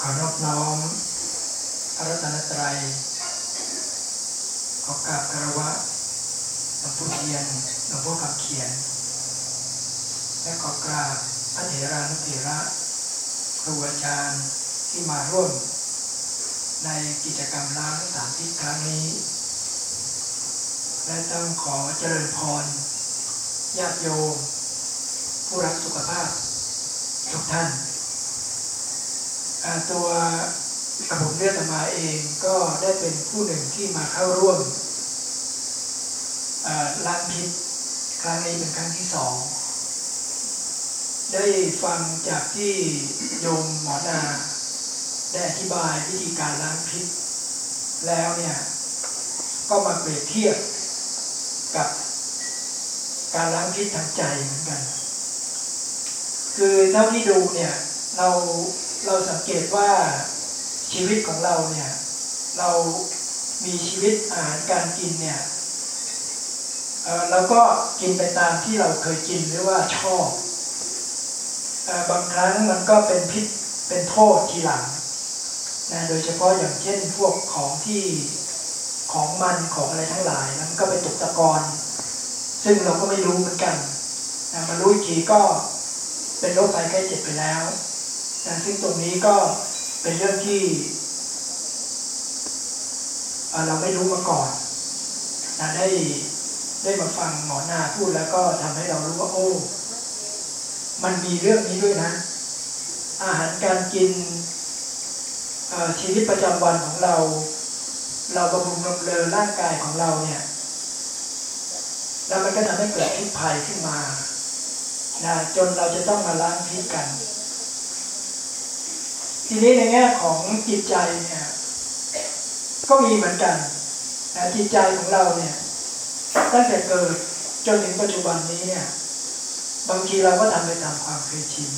ขอนอบน้อมพระรัตนตรัยขอกราบคารวะหลวงปู่เทียนหลวงพ่อคำเขียน และขอกราบพระเถรานุเถระครูอาจารย์ที่มาร่วม ในกิจกรรมล้างสามทิศครั้งนี้ และต้องขอเจริญพรญาติโยม ผู้รักสุขภาพ ทุกท่าน ตัวกระผมเลือดมาเองก็ได้เป็นผู้หนึ่งที่มาเข้าร่วมล้างพิษครั้งนี้เป็นครั้งที่สอง ได้ฟังจากที่โยมหมอนาได้อธิบายวิธีการล้างพิษ แล้วเนี่ยก็มาเปรียบเทียบกับการล้างพิษทางใจเหมือนกัน คือเท่าที่ดูเนี่ยเรา เราสังเกตว่าชีวิตของเราเนี่ยเรามีชีวิตอาหารการกินเนี่ยเราก็กินไปตามที่เราเคยกินหรือว่าชอบอบางครั้งมันก็เป็นพิษเป็นโทษทีหลังนะโดยเฉพาะอย่างเช่นพวกของที่ของมันของอะไรทั้งหลายนะมันก็ไปตกตะกอนซึ่งเราก็ไม่รู้เหมือนกันนะมารู้อีกทีก็เป็นโรคภัยไข้เจ็บไปแล้ว นะซึ่งตรงนี้ก็เป็นเรื่องที่เราไม่รู้มาก่อนนะได้ได้มาฟังหมอนาพูดแล้วก็ทำให้เรารู้ว่าโอ้ มันมีเรื่องนี้ด้วยนะ อาหารการกินชีวิตประจำวันของเรา เราบำรุงบำเรอร่างกายของเราเนี่ย แล้วมันก็ทำให้เกิดพิษภัยขึ้นมานะจนเราจะต้องมาล้างพิษกัน ทีนี้ในแง่ของจิตใจเนี่ยก็มีเหมือนกันนะจิตใจของเราเนี่ยตั้งแต่เกิดจนถึงปัจจุบันนี้เนี่ยบางทีเราก็ทำไปตามความเคยชิน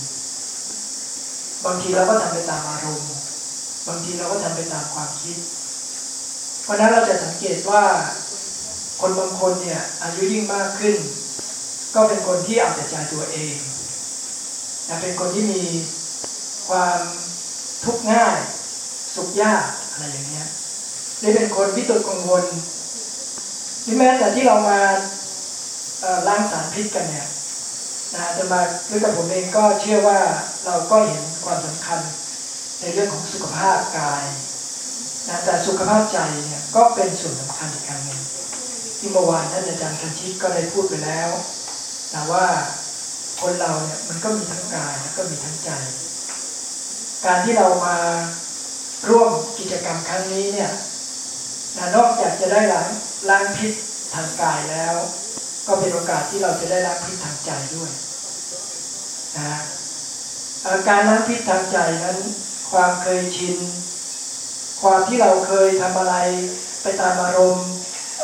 บางทีเราก็ทำไปตามอารมณ์ บางทีเราก็ทำไปตามความคิด เพราะฉะนั้นเราจะสังเกตว่าคนบางคนเนี่ยอายุยิ่งมากขึ้น ก็เป็นคนที่เอาแต่ใจตัวเองนะเป็นคนที่มีความ ทุกง่าย สุขยากอะไรอย่างเงี้ยได้เป็นคนวิตกกังวลนี่แม้แต่ที่เรามาล้างสารพิษกันเนี่ยนะจะมาด้วยกับผมเองก็เชื่อว่าเราก็เห็นความสำคัญในเรื่องของสุขภาพกายนะแต่สุขภาพใจเนี่ยก็เป็นส่วนสำคัญอีกครั้งหนึ่งที่เมื่อวานท่านอาจารย์คันชิตก็ได้พูดไปแล้วนะว่าคนเราเนี่ยมันก็มีทั้งกายแล้วก็มีทั้งใจ การที่เรามาร่วมกิจกรรมครั้งนี้เนี่ยนนอกจากจะได้ล้างล้างพิษทางกายแล้ว ก็เป็นโอกาสที่เราจะได้ล้างพิษทางใจด้วยนะอ่อการล้างพิษทางใจนั้น ความเคยชิน ความที่เราเคยทำอะไรไปตามอารมณ์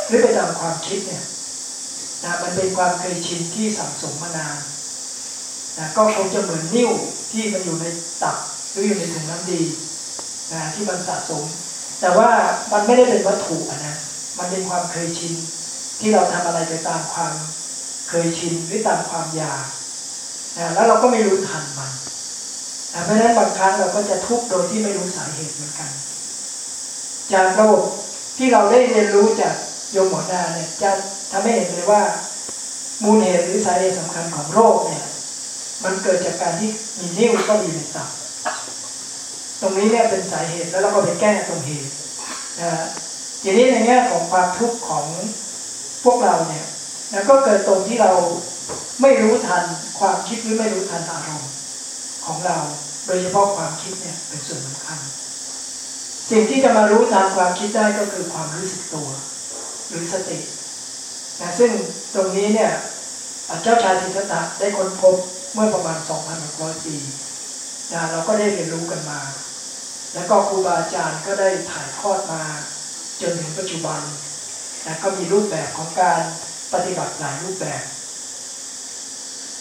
หรือไปตามความคิดเนี่ยนะมันเป็นความเคยชินที่สังสมมานานนะก็คงจะเหมือนนิ่วที่มันอยู่ในตับ หรือยู่ในถุงน้ำดีนะที่มันสะสม แต่ว่ามันไม่ได้เป็นวัตถุนะมันเป็นความเคยชินที่เราทำอะไรไปตามความเคยชินหรือตามความอยากนะแล้วเราก็ไม่รู้ทันมันนะเพราะฉะนั้นบางครั้งเราก็จะทุกข์โดยที่ไม่รู้สาเหตุเหมือนกัน จากระบบที่เราได้เรียนรู้จากโยมหมอนาเนี่ยจะทำให้เห็นเลยว่า มูลเหตุหรือสาเหตุสำคัญของโรคเนี่ย มันเกิดจากการที่มีนิ่วก็มีในตับ ตรงนี้เนี่ยเป็นสาเหตุแล้วเราก็ไปแก้ตรงเหตุนะฮะทีนี้ในแง่ของความทุกข์ของพวกเราเนี่ยนะก็เกิดตรงที่เราไม่รู้ทันความคิดหรือไม่รู้ทันอารมณ์ของเรา โดยเฉพาะความคิดเนี่ยเป็นส่วนสำคัญ สิ่งที่จะมารู้ทันความคิดได้ก็คือความรู้สึกตัว หรือสตินะซึ่งตรงนี้เนี่ยเจ้าชายสิทธัตถะได้ค้นพบเมื่อประมาณ 2,600 ปีนะเราก็ได้เรียนรู้กันมา แล้วก็ครูบาอาจารย์ก็ได้ถ่ายทอดมาจนถึงปัจจุบันนะก็มีรูปแบบของการปฏิบัติหลายรูปแบบ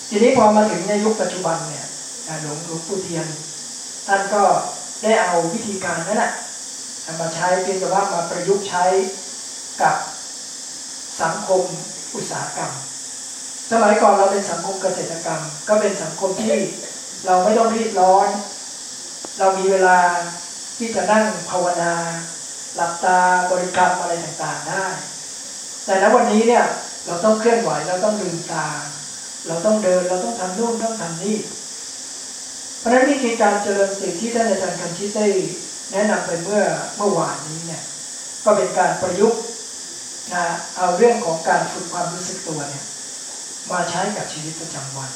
ทีนี้พอมาถึงในยุคปัจจุบันเนี่ยหลวงหลวงปู่เทียน ท่านก็ได้เอาวิธีการนั้นแหละมาใช้เพียงแต่ว่ามาประยุกต์ใช้กับสังคมอุตสาหกรรม สมัยก่อนเราเป็นสังคมเกษตรกรรม ก็เป็นสังคมที่เราไม่ต้องรีบร้อน เรามีเวลา ที่จะนั่งภาวนา หลับตาบริกรรมอะไรต่างๆได้ แต่ณวันนี้เนี่ยเราต้องเคลื่อนไหวเราต้องลืมตา เราต้องเดินเราต้องทำนู่นต้องทำนี่ เพราะฉะนั้นวิธีการเจริญสติที่ท่านอาจารย์คันชิตได้แนะนำไปเมื่อเมื่อวานนี้เนี่ยก็เป็นการประยุกต์นะเอาเรื่องของการฝึกความรู้สึกตัวเนี่ยมาใช้กับชีวิตประจำวัน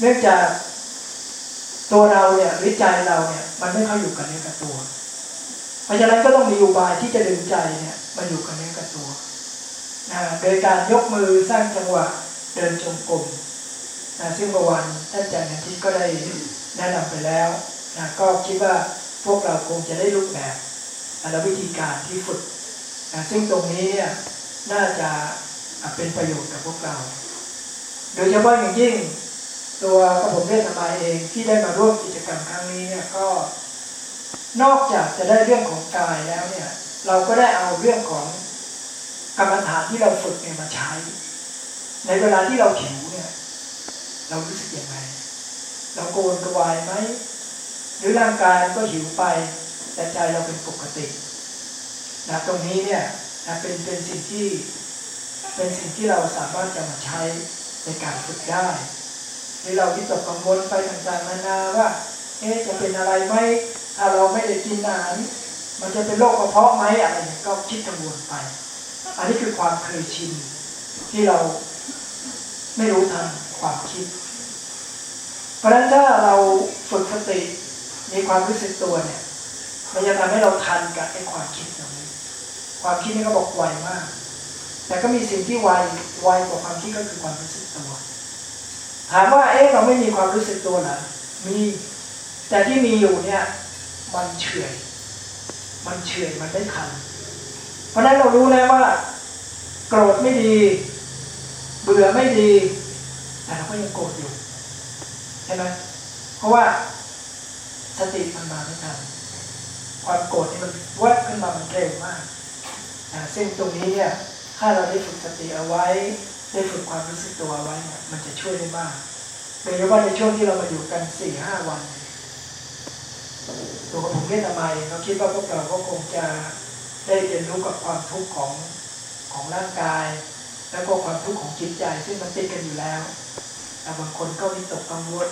เนื่องจาก ตัวเราเนี่ยหรือใจเราเนี่ยมันไม่ค่อยอยู่กับเนื้อกับตัว เพราะฉะนั้นก็ต้องมีอุบายที่จะดึงใจเนี่ยมาอยู่กับเนื้อกับตัวนะโดยการยกมือสร้างจังหวะเดินจงกรมนะซึ่งเมื่อวานท่านอาจารย์นันทิก็ได้แนะนำไปแล้วนะก็คิดว่าพวกเราคงจะได้รูปแบบและวิธีการที่ฝึกนะซึ่งตรงนี้เนี่ยน่าจะเป็นประโยชน์กับพวกเรา โดยเฉพาะอย่างยิ่ง ตัวกระผมเรียธรรมาเองที่ได้มาร่วมกิจกรรมครั้งนี้เนี่ยก็ นอกจากจะได้เรื่องของกายแล้วเนี่ย เราก็ได้เอาเรื่องของกรรมฐานที่เราฝึกเนี่ยมาใช้ ในเวลาที่เราหิวเนี่ย เรารู้สึกยังไงเราโกนกระวายไหมหรือร่างกายก็หิวไป แต่ใจเราเป็นปกตินะตรงนี้เนี่ยนะเป็นเป็นสิ่งที่เป็นสิ่งที่เราสามารถจะมาใช้ในการฝึกได้ ที่เราวิตกกังวลไปต่างๆนานาว่าเอ๊ะจะเป็นอะไรไหมถ้าเราไม่ได้กินอาหารมันจะเป็นโรคกระเพาะไหมอะไรเนี่ยก็คิดกังวลไป อันนี้คือความเคยชินที่เราไม่รู้ทันความคิด เพราะฉะนั้นถ้าเราฝึกสติมีความรู้สึกตัวเนี่ยมันจะทำให้เราทันกับไอ้ความคิดตรงนี้ ความคิดนี่ก็บอกไวมาก แต่ก็มีสิ่งที่ไวไวกว่าความคิดก็คือความรู้สึกตัว ถามว่าเอ๊ะเราไม่มีความรู้สึกตัวเหรอมี แต่ที่มีอยู่เนี่ย มันเฉื่อย มันเฉื่อยมันไม่ทันเพราะนั้นเรารู้แล้วว่า โกรธไม่ดี เบื่อไม่ดีแต่เราก็ยังโกรธอยู่ใช่ไหมเพราะว่าสติมันมาไม่ทันความโกรธนี่มันแวบขึ้นมามันเร็วมากซึ่งตรงนี้เนี่ยถ้าเราได้ฝึกสติเอาไว้ ได้ฝึกความรู้สึกตัวไว้เนี่ยมันจะช่วยได้มากโดยเฉพาะในช่วงที่เรามาอยู่กันสี่ห้าวันตัวผมเรียนทำไมเราคิดว่าพวกเราก็คงจะได้เรียนรู้กับความทุกข์ของของร่างกาย แล้วก็ความทุกข์ของจิตใจ ซึ่งมันติดกันอยู่แล้วแต่บางคนก็วิตกกังวล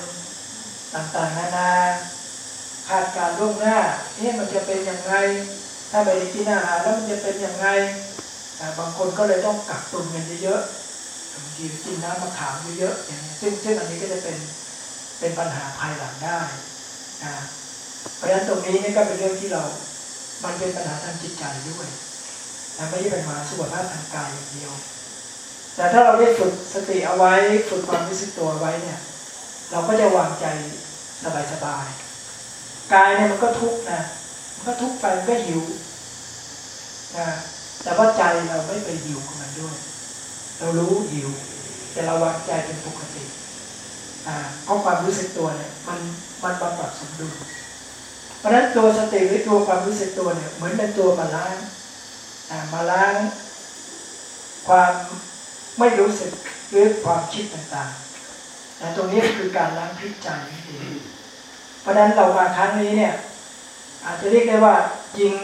ต่างๆนานาคาดการล่วงหน้าเอ๊ะมันจะเป็นยังไงถ้าไปกินอาหารแล้วมันจะเป็นยังไงบางคนก็เลยต้องกักตุนเงินเยอะางทีกินน้ำมะขามเยอะๆอย่างนี้ซึ่งซึ่งอันนี้ก็จะเป็นเป็นปัญหาภายหลังได้นะเพราะฉะนั้นตรงนี้นี่ก็เป็นเรื่องที่เรา มันเป็นปัญหาทางจิตใจด้วยนะไม่ใช่เป็นมาสุขภาพทางกายอย่างเดียว แต่ถ้าเราได้ฝึกสติเอาไว้ฝึกความรู้สึกตัวไว้เนี่ย เราก็จะวางใจสบายๆกายเนี่ยมันก็ทุกข์นะมันก็ทุกข์ไปมันก็หิวนะแต่ว่าใจเราไม่ไปหิวกับมันด้วย เรารู้หิว แต่เราวางใจเป็นปกติเพราะความรู้สึกตัวเนี่ยมันมันบำบัดสมดุลเพราะฉะนั้นตัวสติหรือตัวความรู้สึกตัวเนี่ยเหมือนเป็นตัวมาล้างมาล้าง ความไม่รู้สึกหรือความคิดต่างๆแต่ตรงนี้คือการล้างพิษใจเองเพราะฉะนั้นเรามาครั้งนี้เนี่ย อาจจะเรียกได้ว่ายิง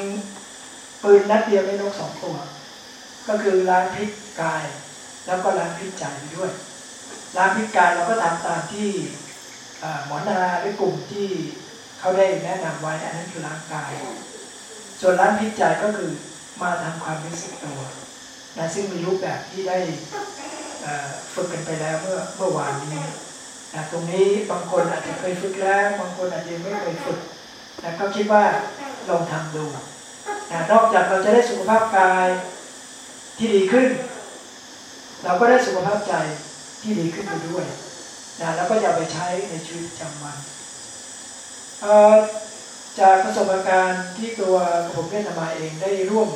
ปืนนัดเดียวในนกสองตัวก็คือล้างพิษกาย แล้วก็ล้างพิษใจไปด้วยล้างพิษกายเราก็ทำตามที่หมอนาหรือกลุ่มที่เขาได้แนะนำไว้อันนั้นคือล้างกาย ส่วนล้างพิษใจก็คือมาทำความรู้สึกตัวนะซึ่งมีรูปแบบที่ได้ฝึกกันไปแล้วเมื่อเมื่อวานนี้นะตรงนี้บางคนอาจจะเคยฝึกแล้วบางคนอาจจะไม่เคยฝึกนะก็คิดว่าลองทำดูนะนอกจากเราจะได้สุขภาพกายที่ดีขึ้น เราก็ได้สุขภาพใจที่ดีขึ้นไปด้วยนะแล้วก็จะไปใช้ในชีวิตประจำวันจากประสบการณ์ที่ตัวผมเล่นมาเองได้ร่วม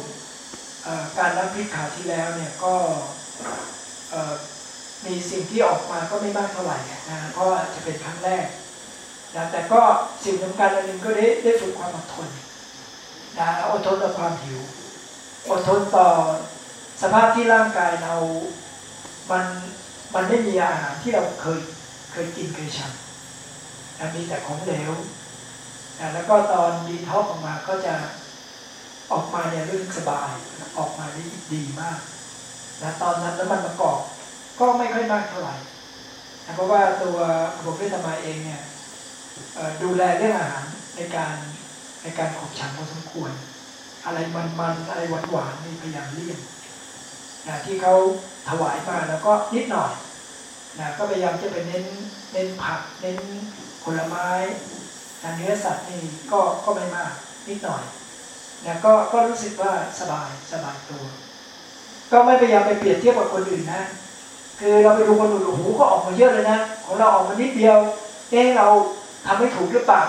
การรับพิษข่าวที่แล้วเนี่ยก็มีสิ่งที่ออกมาก็ไม่มากเท่าไหร่นะเพราะจะเป็นครั้งแรกนะแต่ก็สิ่งสำคัญอันหนึ่งก็ได้ได้ฝึกความอดทนนะอดทนต่อความหิว อดทนต่อสภาพที่ร่างกายเรา มันมันไม่มีอาหารที่เราเคยเคยกินเคยฉันมีแต่ของเหลวนะแล้วก็ตอนดีท็อกออกมาก็จะออกมาเนี่ยรู้สึกสบายออกมาได้ดีมากนะตอนนั้นน้ำมันมะกอกก็ไม่ค่อยมากเท่าไหร่นะเพราะว่าตัวผมเวทมาเองเนี่ยดูแลเรื่องอาหารในการในการขบฉันพอสมควร อะไรมันๆอะไรหวานๆนี่พยายามเลี่ยง นะที่เขาถวายมาแล้วก็นิดหน่อยนะก็พยายามจะไปเน้นเน้นผักเน้นผลไม้นะเนื้อสัตว์นี่ก็ก็ไม่มากนิดหน่อยนะก็ก็รู้สึกว่าสบายสบายตัว ก็ไม่พยายามไปเปรียบเทียบกับคนอื่นนะ คือเราไปดูคนอื่นโอ้โหก็ออกมาเยอะเลยนะของเราออกมานิดเดียวเอ๊เราทำไม่ถูกหรือเปล่า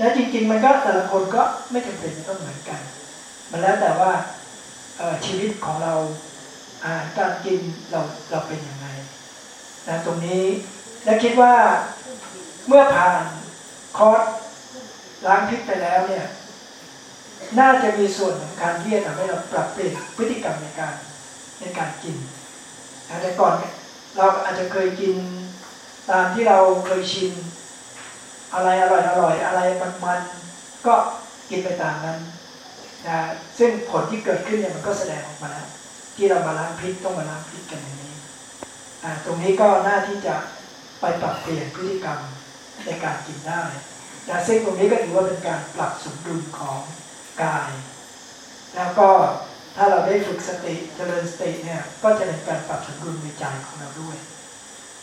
นะจริง ๆ มันก็แต่ละคนก็ไม่จำเป็นต้องเหมือนกัน มันแล้วแต่ว่าชีวิตของเรา การกินเราเราเป็นยังไงนะตรงนี้และคิดว่าเมื่อผ่านคอร์สล้างพิษไปแล้วเนี่ยน่าจะมีส่วนสำคัญที่จะทำให้เราปรับเปลี่ยนพฤติกรรมในการในการกินนะแต่ก่อนเนี่ยเราอาจจะเคยกินตามที่เราเคยชิน อะไรอร่อยอร่อยอะไรมันๆก็กินไปตามนั้นนะซึ่งผลที่เกิดขึ้นเนี่ยมันก็แสดงออกมาแล้ว ที่เรามาล้างพิษต้องมาล้างพิษกันอย่างนี้ตรงนี้ก็น่าที่จะไปปรับเปลี่ยนพฤติกรรมในการกินได้นะซึ่งตรงนี้ก็ถือว่าเป็นการปรับสมดุลของกาย แล้วก็ถ้าเราได้ฝึกสติเจริญสติเนี่ยก็จะเป็นการปรับสมดุลในใจของเราด้วย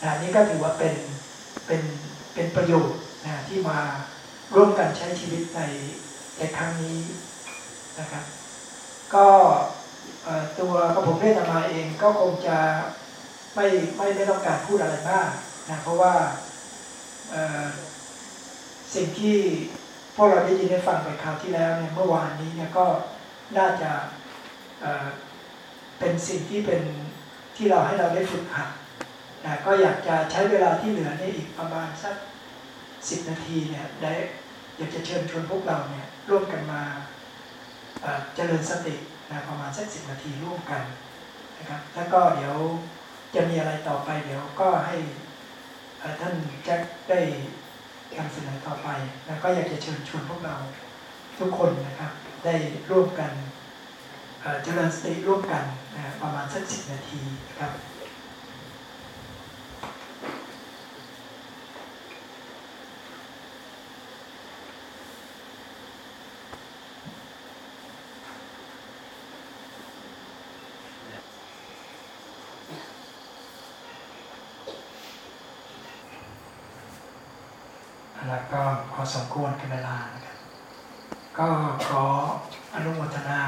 นะนี่ก็ถือว่าเป็นเป็นเป็นประโยชน์นะที่มาร่วมกันใช้ชีวิตในในครั้งนี้นะครับ ก็ ตัวกระผมเล่นมาเองก็คงจะไม่ไม่ไม่ต้องการพูดอะไรมากนะเพราะว่าสิ่งที่พวกเราได้ยินได้ฟังไปคราวที่แล้วเนี่ยเมื่อวานนี้เนี่ยก็น่าจะเเป็นสิ่งที่เป็นที่เราให้เราได้ฝึกหัดนะก็อยากจะใช้เวลาที่เหลือนี่อีกประมาณสักสิบนาทีเนี่ยได้อยากจะเชิญชวนพวกเราเนี่ยร่วมกันมาเอ่อเจริญสติ นะประมาณสักสิบนาทีร่วมกันนะครับแล้วก็เดี๋ยวจะมีอะไรต่อไป เดี๋ยวก็ให้ท่านแจ็คได้นำเสนอต่อไปแล้วก็อยากจะเชิญชวนพวกเราทุกคนนะครับ ได้ร่วมกันเจริญสติร่วมกันนะประมาณสักสิบนาทีนะครับ แล้วก็พอสมควรกับเวลานะครับก็ขออนุโมทนา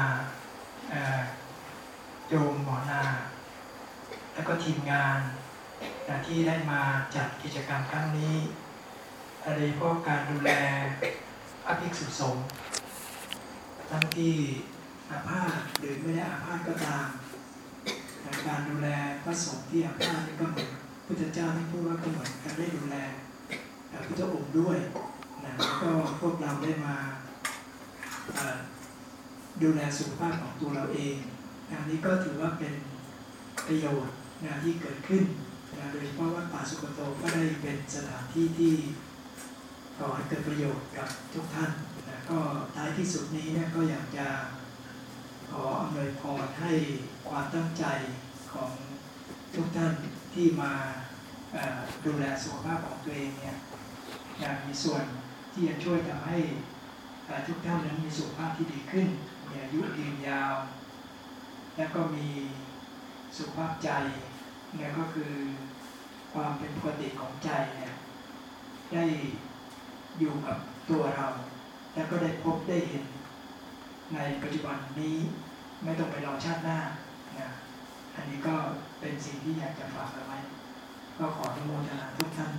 โยมหมอนา แล้วก็ทีมงานนะที่ได้มาจัดกิจกรรมครั้งนี้โดยเฉพาะการดูแลอภิกษุสงฆ์ทั้งที่อาพาธหรือไม่ได้อาพาธก็ตามการดูแลพระสงฆ์ที่อาพาธนี่ก็เหมือนพุทธเจ้าที่พูดว่าก็เหมือนการได้ดูแล พระพุทธองค์ด้วยนะแล้วก็พวกเราได้มาดูแลสุขภาพของตัวเราเองนะนี้ก็ถือว่าเป็นประโยชน์นะที่เกิดขึ้นนะโดยเฉพาะวัดป่าสุกโตก็ได้เป็นสถานที่ที่ก่อให้เกิดประโยชน์กับทุกท่านนะก็ท้ายที่สุดนี้เนี่ยก็อยากจะขออำนวยพรให้ความตั้งใจของทุกท่านที่มาดูแลสุขภาพของตัวเองเนี่ย อยางมีส่วนที่จะช่วยทำให้ทุกท่านนั้นมีสุขภาพที่ดีขึ้น มีอายุยืนยาว และก็มีสุขภาพใจเนี่ยก็คือความเป็นปกติของใจเนี่ยได้อยู่กับตัวเรา แล้วก็ได้พบได้เห็นในปัจจุบันนี้ไม่ต้องไปรอชาติหน้านะอันนี้ก็เป็นสิ่งที่อยากจะฝากเอาไว้ ก็ขออนุโมทนาทุกท่าน